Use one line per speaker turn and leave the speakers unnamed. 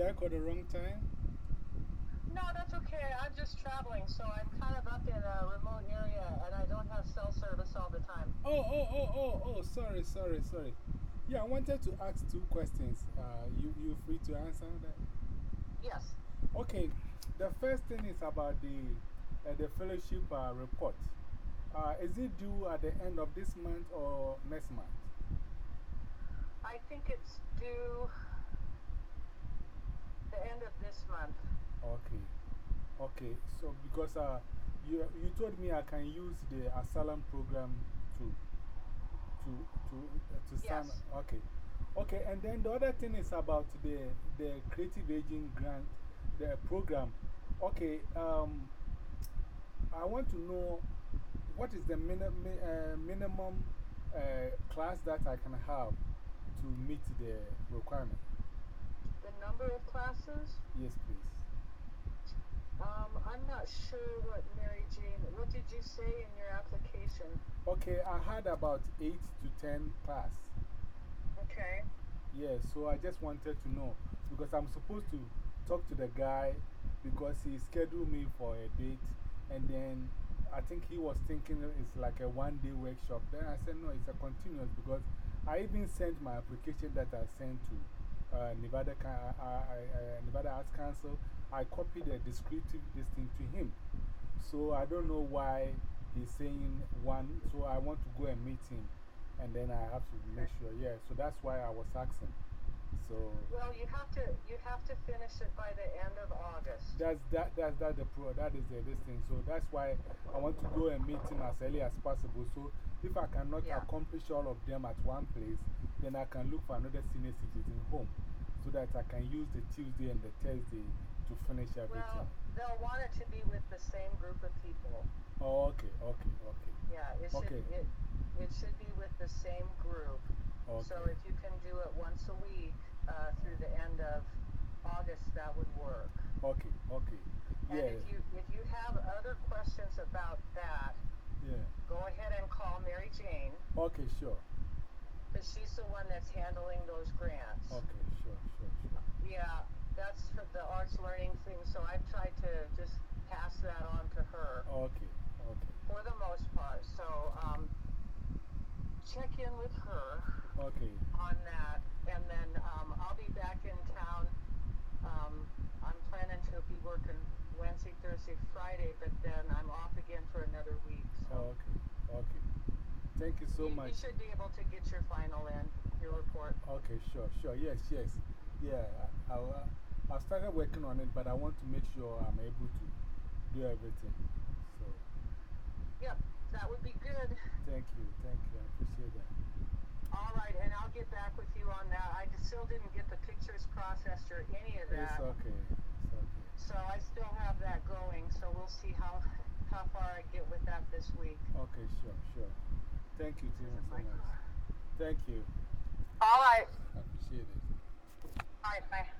did I call the wrong time?
No, that's okay. I'm just traveling, so I'm kind of up in a remote area and I don't have cell service all the time.
Oh, oh, oh, oh, oh, sorry, sorry, sorry. Yeah, I wanted to ask two questions. Uh, you, you free to answer that?
Yes.
Okay, the first thing is about the, uh, the fellowship uh, report. Uh, is it due at the end of this month or next month?
I think it's due the end of this month.
Okay. Okay, so because uh, you, you told me I can use the Asylum program to, to, to, uh, to sign.
Yes.
Okay. Okay, and then the other thing is about the, the Creative Aging Grant, the program. Okay, um, I want to know what is the minim uh, minimum uh, class that I can have to meet the requirement?
The number of classes?
Yes, please.
Um, I'm not sure what Mary Jane, what did you say in your application?
Okay, I had about 8 to 10 class.
Okay.
Yeah, so I just wanted to know because I'm supposed to talk to the guy because he scheduled me for a date and then I think he was thinking it's like a one day workshop. Then I said, no, it's a continuous because I even sent my application that I sent to uh, Nevada, uh, uh, Nevada Arts Council. I copied the descriptive this thing to him. So I don't know why he's saying one. So I want to go and meet him and then I have to make sure. Yeah, so that's why I was asking. So,
well, you have to, you have to finish it by the end of August.
That's, that, that's, that the pro, that is the, this thing. So that's why I want to go and meet him as early as possible. So if I cannot accomplish all of them at one place, then I can look for another senior citizen home so that I can use the Tuesday and the Thursday to finish everything.
Well, they'll want it to be with the same group of people.
Oh, okay, okay, okay.
Yeah, it should,
okay.
it, it should be with the same group.
Okay.
So if you can do it once a week uh, through the end of August, that would work.
Okay, okay.
And
yeah.
if you, if you have other questions about that,
yeah.
go ahead and call Mary Jane.
Okay, sure.
Because she's the one that's handling those grants.
Okay, sure, sure, sure.
Yeah, that's for the arts learning thing, so I've tried to just pass that on to her.
Okay, okay.
For the most part. So, um, check in with her
okay.
on that, and then um, I'll be back in town. Um, I'm planning to be working Wednesday, Thursday, Friday, but then I'm off again for another week. So
okay, okay. Thank you so
you,
much.
You should be able to get your final in, your report.
Okay, sure, sure. Yes, yes. Yeah, I, I, uh, I started working on it, but I want to make sure I'm able to do everything. So.
Yep, that would be good.
Thank you, thank you. I appreciate that.
All right, and I'll get back with you on that. I still didn't get the pictures processed or any of that.
It's okay. It's okay.
So I still have that going, so we'll see how, how far I get with that this week.
Okay, sure, sure. Thank you, Tina, so much. Thank you.
All right.
I appreciate it.
All right, bye.
Bye.